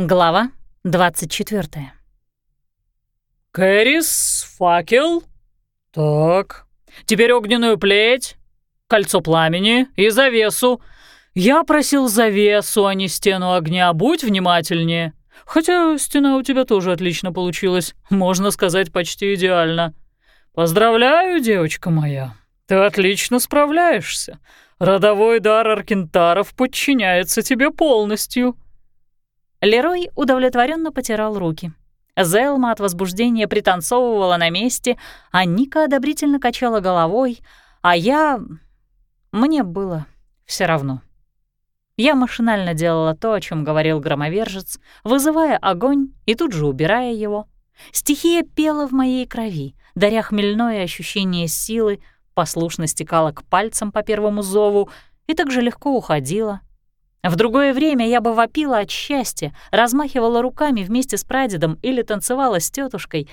Глава 24. «Кэрис, факел. Так, теперь огненную плеть, кольцо пламени и завесу. Я просил завесу, а не стену огня. Будь внимательнее. Хотя стена у тебя тоже отлично получилась. Можно сказать, почти идеально. Поздравляю, девочка моя. Ты отлично справляешься. Родовой дар Аркентаров подчиняется тебе полностью». Лерой удовлетворенно потирал руки. Зелма от возбуждения пританцовывала на месте, а Ника одобрительно качала головой, а я... Мне было все равно. Я машинально делала то, о чем говорил громовержец, вызывая огонь и тут же убирая его. Стихия пела в моей крови, даря хмельное ощущение силы, послушно стекала к пальцам по первому зову и так же легко уходила, в другое время я бы вопила от счастья, размахивала руками вместе с прадедом или танцевала с тетушкой,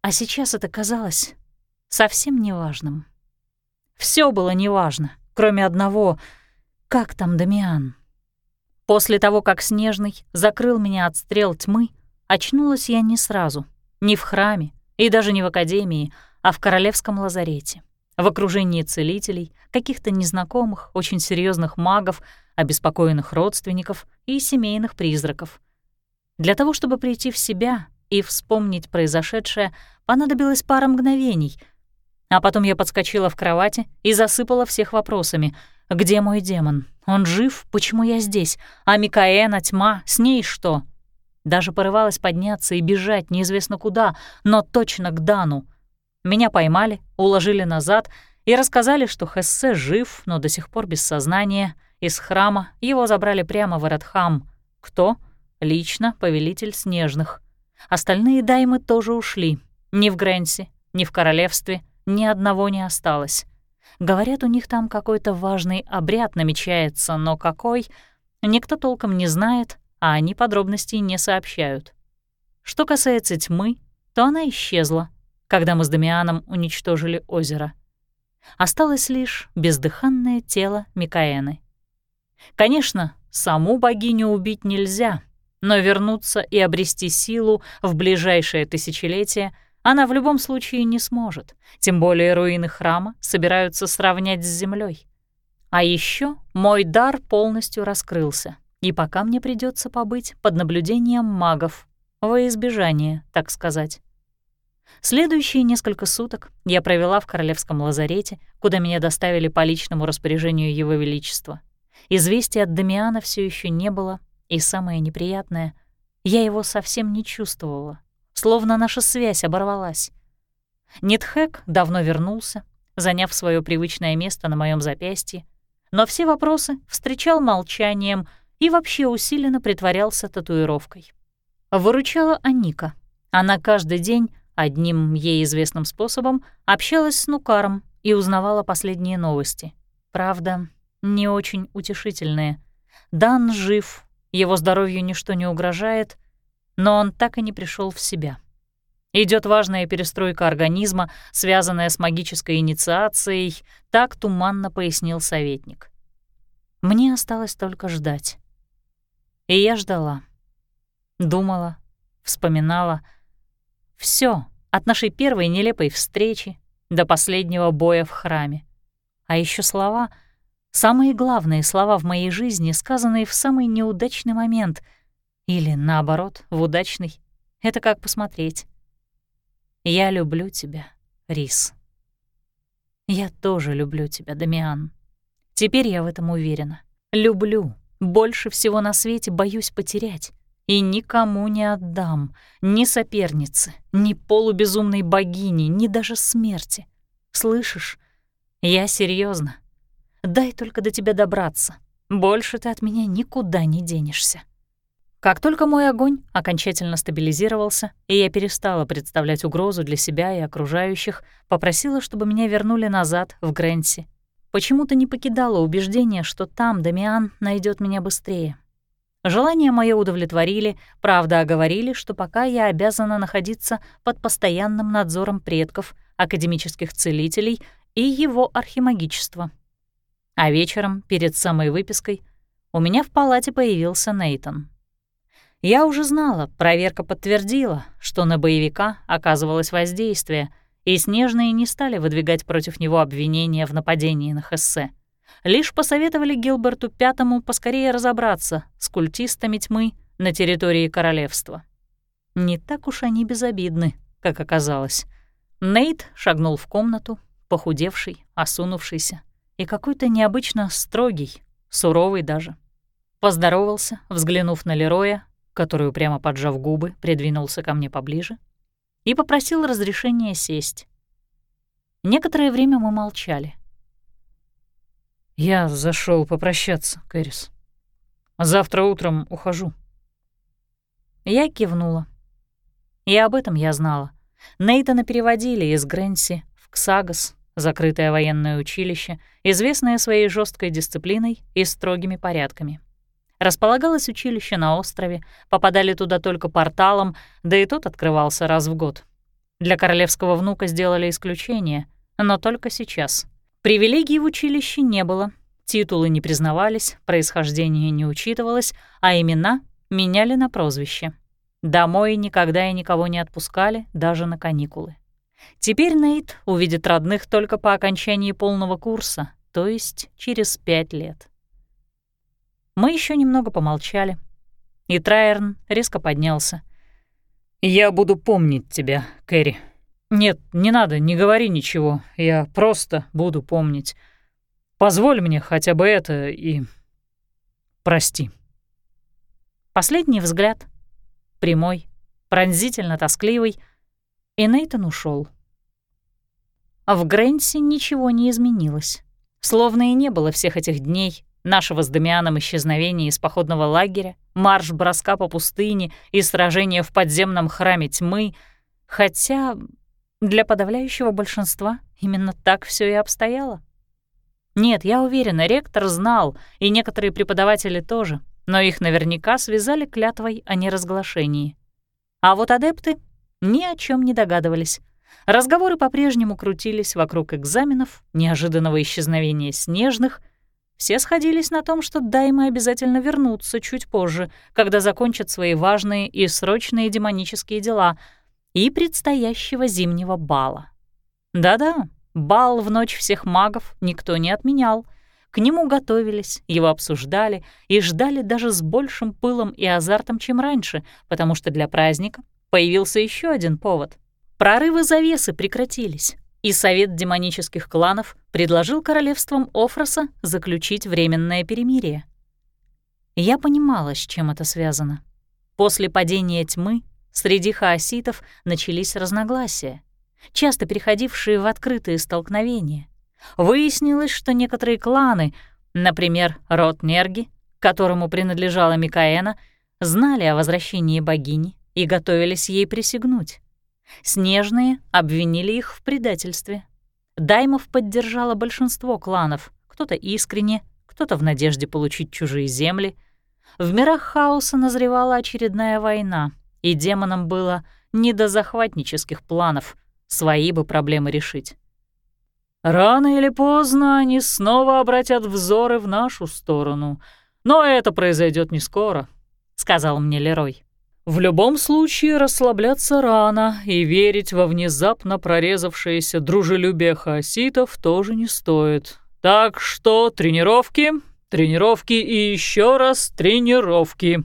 а сейчас это казалось совсем неважным. Все было неважно, кроме одного — как там Дамиан? После того, как Снежный закрыл меня от стрел тьмы, очнулась я не сразу, не в храме и даже не в академии, а в королевском лазарете, в окружении целителей, каких-то незнакомых, очень серьезных магов — обеспокоенных родственников и семейных призраков. Для того, чтобы прийти в себя и вспомнить произошедшее, понадобилось пара мгновений, а потом я подскочила в кровати и засыпала всех вопросами. «Где мой демон? Он жив? Почему я здесь? А Микаэна, тьма, с ней что?» Даже порывалась подняться и бежать неизвестно куда, но точно к Дану. Меня поймали, уложили назад и рассказали, что Хессе жив, но до сих пор без сознания — из храма его забрали прямо в Эратхам. Кто? Лично повелитель Снежных. Остальные даймы тоже ушли. Ни в Грэнсе, ни в королевстве ни одного не осталось. Говорят, у них там какой-то важный обряд намечается, но какой, никто толком не знает, а они подробностей не сообщают. Что касается тьмы, то она исчезла, когда мы с Дамианом уничтожили озеро. Осталось лишь бездыханное тело Микаэны. Конечно, саму богиню убить нельзя, но вернуться и обрести силу в ближайшее тысячелетие она в любом случае не сможет, тем более руины храма собираются сравнять с землей. А еще мой дар полностью раскрылся, и пока мне придется побыть под наблюдением магов, во избежание, так сказать. Следующие несколько суток я провела в королевском лазарете, куда меня доставили по личному распоряжению Его Величества — Известия от Дамиана все еще не было, и самое неприятное — я его совсем не чувствовала, словно наша связь оборвалась. Нитхэк давно вернулся, заняв свое привычное место на моем запястье, но все вопросы встречал молчанием и вообще усиленно притворялся татуировкой. Выручала Аника. Она каждый день одним ей известным способом общалась с Нукаром и узнавала последние новости. Правда, не очень утешительные. Дан жив, его здоровью ничто не угрожает, но он так и не пришел в себя. Идет важная перестройка организма, связанная с магической инициацией, так туманно пояснил советник. Мне осталось только ждать. И я ждала. Думала, вспоминала. Все от нашей первой нелепой встречи до последнего боя в храме. А еще слова — Самые главные слова в моей жизни, сказанные в самый неудачный момент. Или, наоборот, в удачный. Это как посмотреть. «Я люблю тебя, Рис». «Я тоже люблю тебя, Дамиан. Теперь я в этом уверена. Люблю. Больше всего на свете боюсь потерять. И никому не отдам. Ни сопернице, ни полубезумной богине, ни даже смерти. Слышишь? Я серьезно. Дай только до тебя добраться. Больше ты от меня никуда не денешься». Как только мой огонь окончательно стабилизировался, и я перестала представлять угрозу для себя и окружающих, попросила, чтобы меня вернули назад, в Грэнси. Почему-то не покидало убеждение, что там Дамиан найдет меня быстрее. Желание мое удовлетворили, правда оговорили, что пока я обязана находиться под постоянным надзором предков, академических целителей и его архимагичества. А вечером, перед самой выпиской, у меня в палате появился Нейтон. Я уже знала, проверка подтвердила, что на боевика оказывалось воздействие, и Снежные не стали выдвигать против него обвинения в нападении на Хессе. Лишь посоветовали Гилберту Пятому поскорее разобраться с культистами тьмы на территории королевства. Не так уж они безобидны, как оказалось. Нейт шагнул в комнату, похудевший, осунувшийся и какой-то необычно строгий, суровый даже. Поздоровался, взглянув на Лероя, который, прямо поджав губы, придвинулся ко мне поближе и попросил разрешения сесть. Некоторое время мы молчали. «Я зашел попрощаться, Кэрис. Завтра утром ухожу». Я кивнула. И об этом я знала. Нейтана переводили из Грэнси в Ксагас, закрытое военное училище, известное своей жесткой дисциплиной и строгими порядками. Располагалось училище на острове, попадали туда только порталом, да и тот открывался раз в год. Для королевского внука сделали исключение, но только сейчас. Привилегий в училище не было, титулы не признавались, происхождение не учитывалось, а имена меняли на прозвище. Домой никогда и никого не отпускали, даже на каникулы. Теперь Нейт увидит родных только по окончании полного курса, то есть через пять лет. Мы еще немного помолчали, и Трайерн резко поднялся. «Я буду помнить тебя, Кэрри. Нет, не надо, не говори ничего, я просто буду помнить. Позволь мне хотя бы это и... прости». Последний взгляд, прямой, пронзительно тоскливый, и Нейтан ушел. В Грэнсе ничего не изменилось. Словно и не было всех этих дней, нашего с Дамианом исчезновения из походного лагеря, марш-броска по пустыне и сражения в подземном храме тьмы, хотя для подавляющего большинства именно так все и обстояло. Нет, я уверена, ректор знал, и некоторые преподаватели тоже, но их наверняка связали клятвой о неразглашении. А вот адепты ни о чем не догадывались. Разговоры по-прежнему крутились вокруг экзаменов, неожиданного исчезновения снежных — все сходились на том, что даймы обязательно вернутся чуть позже, когда закончат свои важные и срочные демонические дела и предстоящего зимнего бала. Да-да, бал в ночь всех магов никто не отменял. К нему готовились, его обсуждали и ждали даже с большим пылом и азартом, чем раньше, потому что для праздника появился еще один повод. Прорывы завесы прекратились и Совет демонических кланов предложил королевствам Офроса заключить временное перемирие. Я понимала, с чем это связано. После падения тьмы среди хаоситов начались разногласия, часто переходившие в открытые столкновения. Выяснилось, что некоторые кланы, например, род Нерги, которому принадлежала Микаэна, знали о возвращении богини и готовились ей присягнуть. Снежные обвинили их в предательстве. Даймов поддержало большинство кланов, кто-то искренне, кто-то в надежде получить чужие земли. В мирах хаоса назревала очередная война, и демонам было не до захватнических планов, свои бы проблемы решить. «Рано или поздно они снова обратят взоры в нашу сторону, но это произойдет не скоро», — сказал мне Лерой. В любом случае расслабляться рано и верить во внезапно прорезавшееся дружелюбие хаоситов тоже не стоит. Так что тренировки, тренировки и еще раз тренировки.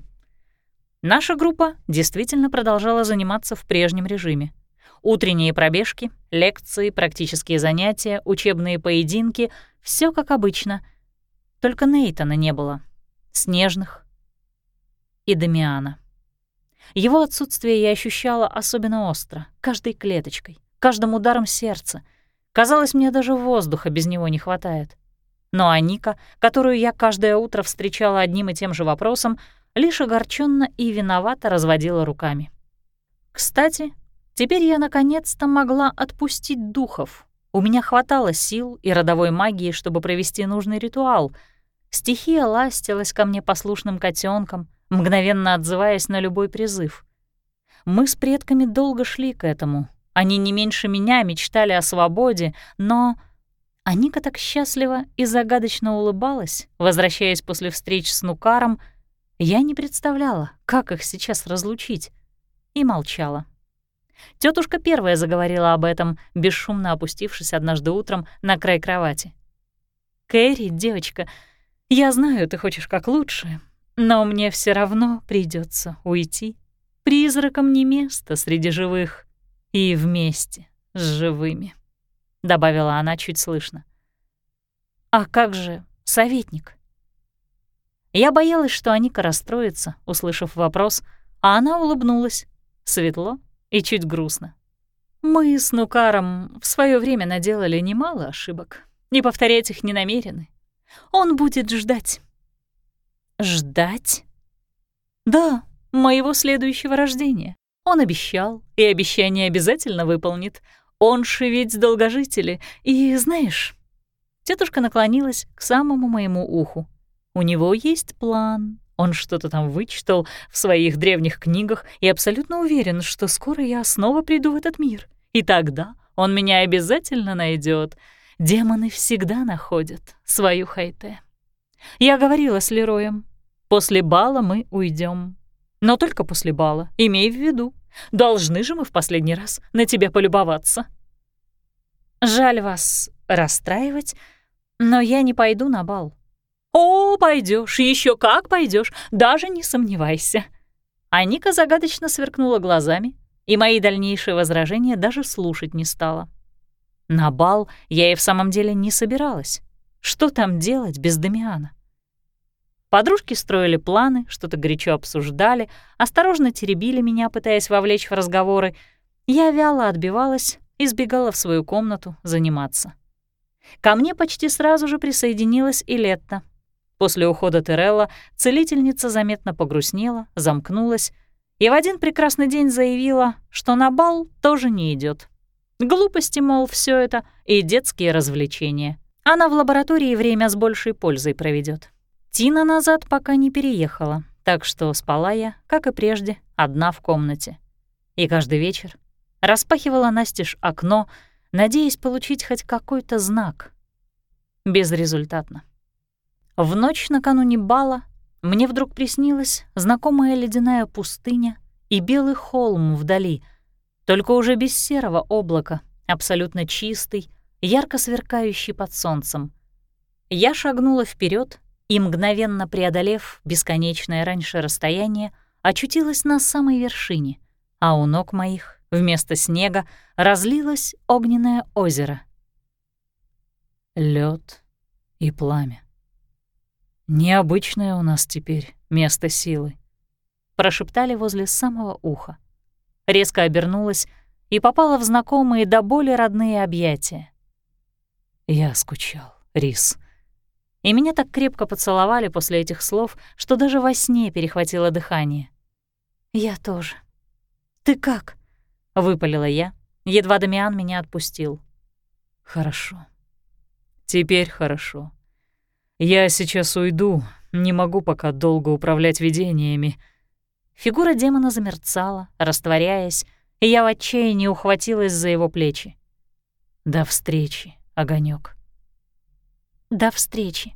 Наша группа действительно продолжала заниматься в прежнем режиме. Утренние пробежки, лекции, практические занятия, учебные поединки — все как обычно. Только Нейтана не было. Снежных и Дамиана. Его отсутствие я ощущала особенно остро, каждой клеточкой, каждым ударом сердца. Казалось, мне даже воздуха без него не хватает. Но Аника, которую я каждое утро встречала одним и тем же вопросом, лишь огорченно и виновато разводила руками. Кстати, теперь я наконец-то могла отпустить духов. У меня хватало сил и родовой магии, чтобы провести нужный ритуал. Стихия ластилась ко мне послушным котенком, мгновенно отзываясь на любой призыв. Мы с предками долго шли к этому. Они не меньше меня мечтали о свободе, но... Аника так счастливо и загадочно улыбалась, возвращаясь после встреч с Нукаром, Я не представляла, как их сейчас разлучить, и молчала. Тетушка первая заговорила об этом, бесшумно опустившись однажды утром на край кровати. «Кэрри, девочка, я знаю, ты хочешь как лучше, но мне все равно придется уйти. Призракам не место среди живых и вместе с живыми», — добавила она чуть слышно. «А как же советник?» Я боялась, что Аника расстроится, услышав вопрос, а она улыбнулась. Светло и чуть грустно. Мы с Нукаром в свое время наделали немало ошибок, и повторять их не намерены. Он будет ждать. Ждать? Да, моего следующего рождения. Он обещал, и обещание обязательно выполнит. Он же ведь долгожители, и знаешь... Тетушка наклонилась к самому моему уху. У него есть план, он что-то там вычитал в своих древних книгах и абсолютно уверен, что скоро я снова приду в этот мир. И тогда он меня обязательно найдет. Демоны всегда находят свою Хайте. Я говорила с Лероем. После бала мы уйдем. Но только после бала, имей в виду. Должны же мы в последний раз на тебя полюбоваться. Жаль вас расстраивать, но я не пойду на бал. «О, пойдешь, еще как пойдешь, даже не сомневайся». А Ника загадочно сверкнула глазами, и мои дальнейшие возражения даже слушать не стала. На бал я и в самом деле не собиралась. Что там делать без Дамиана? Подружки строили планы, что-то горячо обсуждали, осторожно теребили меня, пытаясь вовлечь в разговоры. Я вяло отбивалась и сбегала в свою комнату заниматься. Ко мне почти сразу же присоединилась и Летта, После ухода Терелла целительница заметно погрустнела, замкнулась и в один прекрасный день заявила, что на бал тоже не идет. Глупости, мол, все это и детские развлечения. Она в лаборатории время с большей пользой проведет. Тина назад пока не переехала, так что спала я, как и прежде, одна в комнате. И каждый вечер распахивала настежь окно, надеясь получить хоть какой-то знак. Безрезультатно. В ночь накануне бала мне вдруг приснилась знакомая ледяная пустыня и белый холм вдали, только уже без серого облака, абсолютно чистый, ярко сверкающий под солнцем. Я шагнула вперед и, мгновенно преодолев бесконечное раньше расстояние, очутилась на самой вершине, а у ног моих вместо снега разлилось огненное озеро. Лед и пламя. «Необычное у нас теперь место силы», — прошептали возле самого уха. Резко обернулась и попала в знакомые до боли родные объятия. Я скучал, Рис. И меня так крепко поцеловали после этих слов, что даже во сне перехватило дыхание. «Я тоже. Ты как?» — выпалила я, едва Дамиан меня отпустил. «Хорошо. Теперь хорошо», «Я сейчас уйду, не могу пока долго управлять видениями». Фигура демона замерцала, растворяясь, и я в отчаянии ухватилась за его плечи. «До встречи, огонек. «До встречи».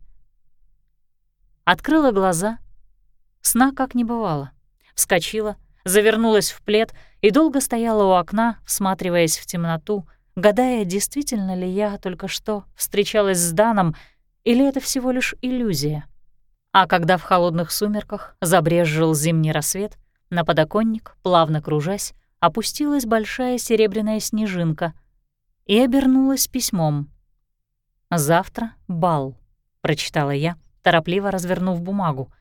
Открыла глаза. Сна как не бывало. Вскочила, завернулась в плед и долго стояла у окна, всматриваясь в темноту, гадая, действительно ли я только что встречалась с Даном или это всего лишь иллюзия? А когда в холодных сумерках забрезжил зимний рассвет, на подоконник, плавно кружась, опустилась большая серебряная снежинка и обернулась письмом. «Завтра бал», — прочитала я, торопливо развернув бумагу.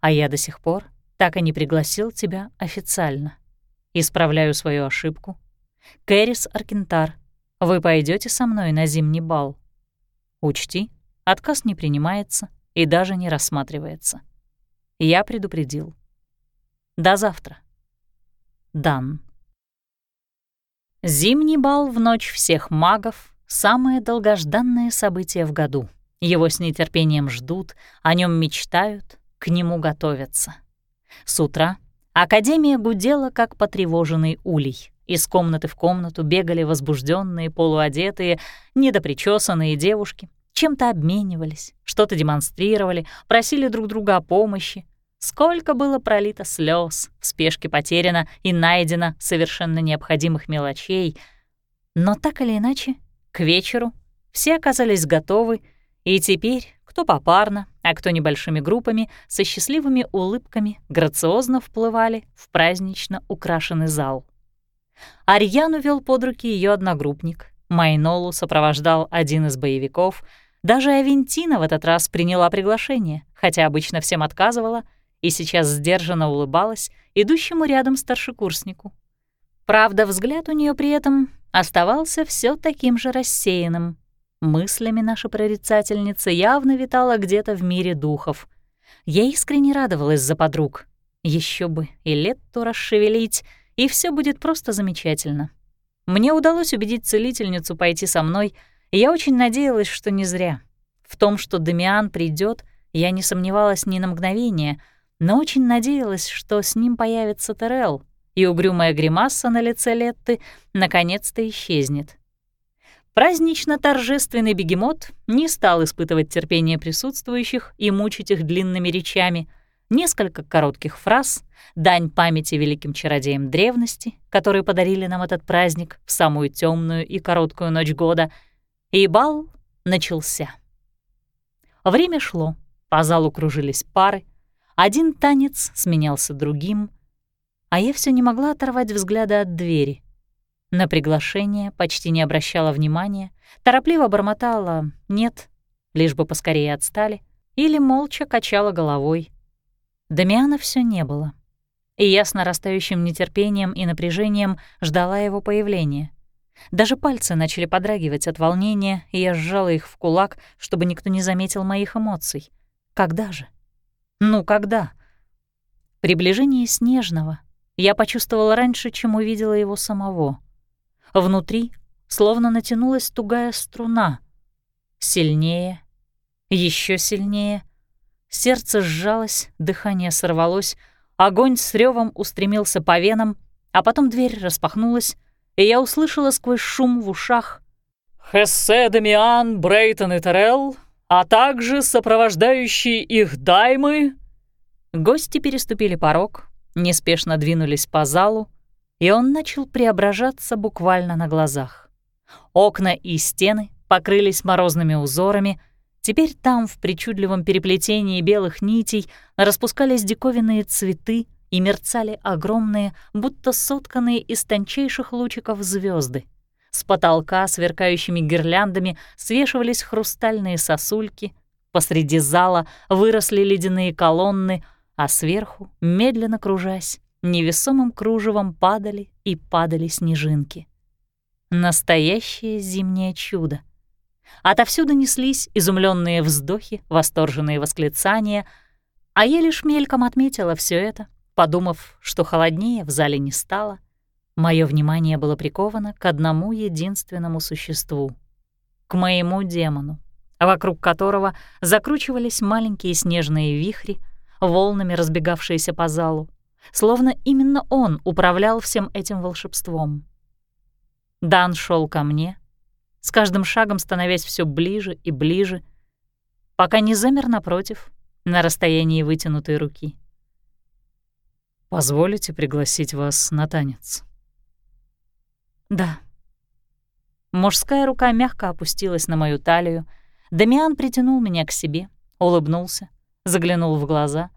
«А я до сих пор так и не пригласил тебя официально. Исправляю свою ошибку. Кэрис Аркентар, вы пойдете со мной на зимний бал. Учти, Отказ не принимается и даже не рассматривается. Я предупредил. До завтра. Дан. Зимний бал в ночь всех магов — самое долгожданное событие в году. Его с нетерпением ждут, о нем мечтают, к нему готовятся. С утра Академия гудела, как потревоженный улей. Из комнаты в комнату бегали возбужденные, полуодетые, недопричесанные девушки, чем-то обменивались, что-то демонстрировали, просили друг друга о помощи. Сколько было пролито слез, в спешке потеряно и найдено совершенно необходимых мелочей. Но так или иначе, к вечеру все оказались готовы, и теперь, кто попарно, а кто небольшими группами, со счастливыми улыбками грациозно вплывали в празднично украшенный зал. Арьяну вел под руки ее одногруппник, Майнолу сопровождал один из боевиков, даже Авентина в этот раз приняла приглашение, хотя обычно всем отказывала, и сейчас сдержанно улыбалась идущему рядом старшекурснику. Правда, взгляд у нее при этом оставался все таким же рассеянным. Мыслями наша прорицательница явно витала где-то в мире духов. Я искренне радовалась за подруг. Еще бы и лет-то расшевелить, и все будет просто замечательно. Мне удалось убедить целительницу пойти со мной, я очень надеялась, что не зря. В том, что Дамиан придет, я не сомневалась ни на мгновение, но очень надеялась, что с ним появится Терел, и угрюмая гримаса на лице Летты наконец-то исчезнет. Празднично-торжественный бегемот не стал испытывать терпение присутствующих и мучить их длинными речами — несколько коротких фраз, дань памяти великим чародеям древности, которые подарили нам этот праздник в самую темную и короткую ночь года, и бал начался. Время шло, по залу кружились пары, один танец сменялся другим, а я все не могла оторвать взгляда от двери. На приглашение почти не обращала внимания, торопливо бормотала «нет», лишь бы поскорее отстали, или молча качала головой, Дамиана все не было. И я с нарастающим нетерпением и напряжением ждала его появления. Даже пальцы начали подрагивать от волнения, и я сжала их в кулак, чтобы никто не заметил моих эмоций. Когда же? Ну, когда? Приближение Снежного я почувствовала раньше, чем увидела его самого. Внутри словно натянулась тугая струна. Сильнее, еще сильнее — Сердце сжалось, дыхание сорвалось, огонь с ревом устремился по венам, а потом дверь распахнулась, и я услышала сквозь шум в ушах «Хессе, Дамиан, Брейтон и Терелл, а также сопровождающие их даймы». Гости переступили порог, неспешно двинулись по залу, и он начал преображаться буквально на глазах. Окна и стены покрылись морозными узорами — Теперь там, в причудливом переплетении белых нитей, распускались диковинные цветы и мерцали огромные, будто сотканные из тончайших лучиков звезды. С потолка сверкающими гирляндами свешивались хрустальные сосульки, посреди зала выросли ледяные колонны, а сверху, медленно кружась, невесомым кружевом падали и падали снежинки. Настоящее зимнее чудо — Отовсюду неслись изумленные вздохи, восторженные восклицания, а я лишь мельком отметила все это, подумав, что холоднее в зале не стало. Мое внимание было приковано к одному единственному существу — к моему демону, вокруг которого закручивались маленькие снежные вихри, волнами разбегавшиеся по залу, словно именно он управлял всем этим волшебством. Дан шел ко мне — с каждым шагом становясь все ближе и ближе, пока не замер напротив, на расстоянии вытянутой руки. «Позволите пригласить вас на танец?» «Да». Мужская рука мягко опустилась на мою талию, Дамиан притянул меня к себе, улыбнулся, заглянул в глаза.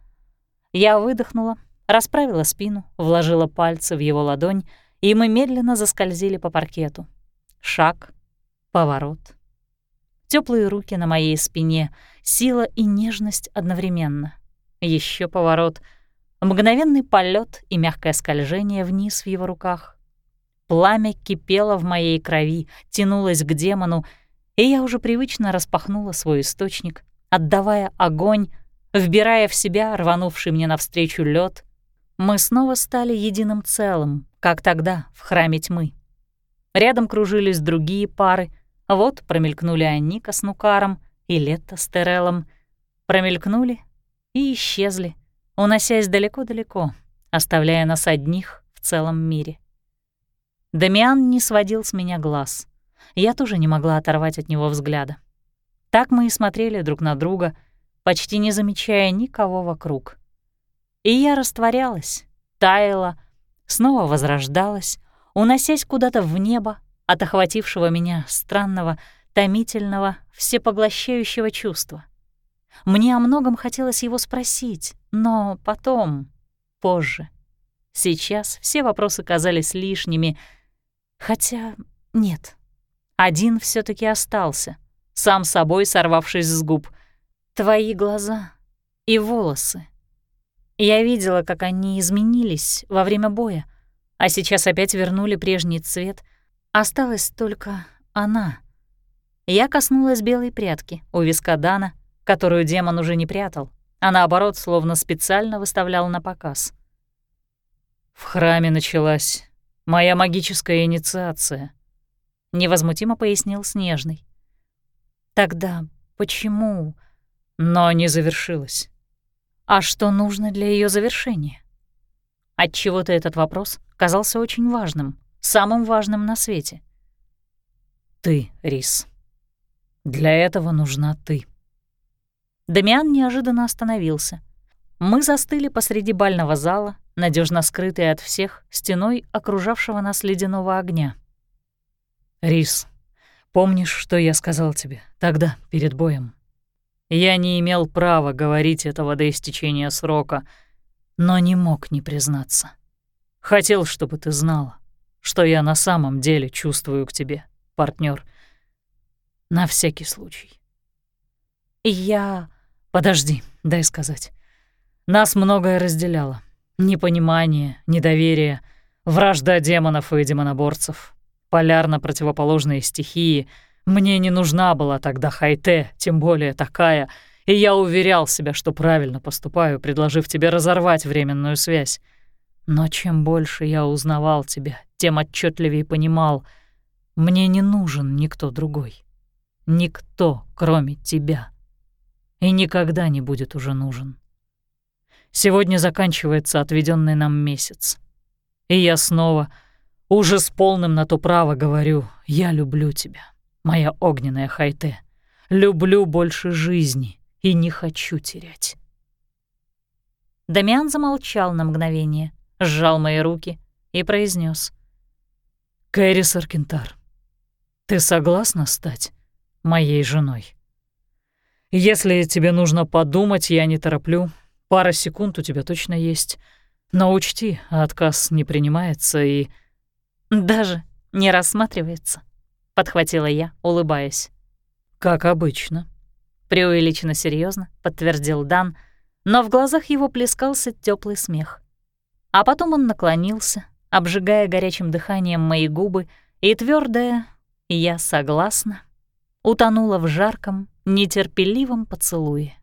Я выдохнула, расправила спину, вложила пальцы в его ладонь, и мы медленно заскользили по паркету. Шаг, Поворот. Теплые руки на моей спине, сила и нежность одновременно. Еще поворот. Мгновенный полет и мягкое скольжение вниз в его руках. Пламя кипело в моей крови, тянулось к демону, и я уже привычно распахнула свой источник, отдавая огонь, вбирая в себя рванувший мне навстречу лед. Мы снова стали единым целым, как тогда, в храме тьмы. Рядом кружились другие пары, вот промелькнули Анника с Нукаром и Летта с Терелом. Промелькнули и исчезли, уносясь далеко-далеко, оставляя нас одних в целом мире. Дамиан не сводил с меня глаз. Я тоже не могла оторвать от него взгляда. Так мы и смотрели друг на друга, почти не замечая никого вокруг. И я растворялась, таяла, снова возрождалась, уносясь куда-то в небо от охватившего меня странного, томительного, всепоглощающего чувства. Мне о многом хотелось его спросить, но потом, позже. Сейчас все вопросы казались лишними, хотя нет. Один все таки остался, сам собой сорвавшись с губ. Твои глаза и волосы. Я видела, как они изменились во время боя, а сейчас опять вернули прежний цвет. Осталась только она. Я коснулась белой прядки у виска Дана, которую демон уже не прятал, а наоборот, словно специально выставлял на показ. В храме началась моя магическая инициация, невозмутимо пояснил Снежный. Тогда почему? Но не завершилась. А что нужно для ее завершения? Отчего-то этот вопрос казался очень важным, самым важным на свете. Ты, Рис. Для этого нужна ты. Дамиан неожиданно остановился. Мы застыли посреди бального зала, надежно скрытые от всех стеной окружавшего нас ледяного огня. «Рис, помнишь, что я сказал тебе тогда, перед боем? Я не имел права говорить этого до истечения срока, но не мог не признаться. Хотел, чтобы ты знала, что я на самом деле чувствую к тебе, партнер. На всякий случай». «Я...» «Подожди, дай сказать. Нас многое разделяло. Непонимание, недоверие, вражда демонов и демоноборцев, полярно противоположные стихии. Мне не нужна была тогда Хайте, тем более такая, и я уверял себя, что правильно поступаю, предложив тебе разорвать временную связь. Но чем больше я узнавал тебя, тем отчетливее понимал, мне не нужен никто другой. Никто, кроме тебя. И никогда не будет уже нужен. Сегодня заканчивается отведенный нам месяц. И я снова, уже с полным на то право говорю, я люблю тебя, моя огненная Хайте. Люблю больше жизни и не хочу терять. Дамиан замолчал на мгновение, сжал мои руки и произнес: «Кэрри Саркентар, ты согласна стать моей женой? Если тебе нужно подумать, я не тороплю, Пара секунд у тебя точно есть. Но учти, отказ не принимается и... Даже не рассматривается, — подхватила я, улыбаясь. Как обычно. Преувеличенно серьезно, подтвердил Дан, но в глазах его плескался теплый смех. А потом он наклонился, обжигая горячим дыханием мои губы, и твердая «я согласна» утонула в жарком, нетерпеливом поцелуе.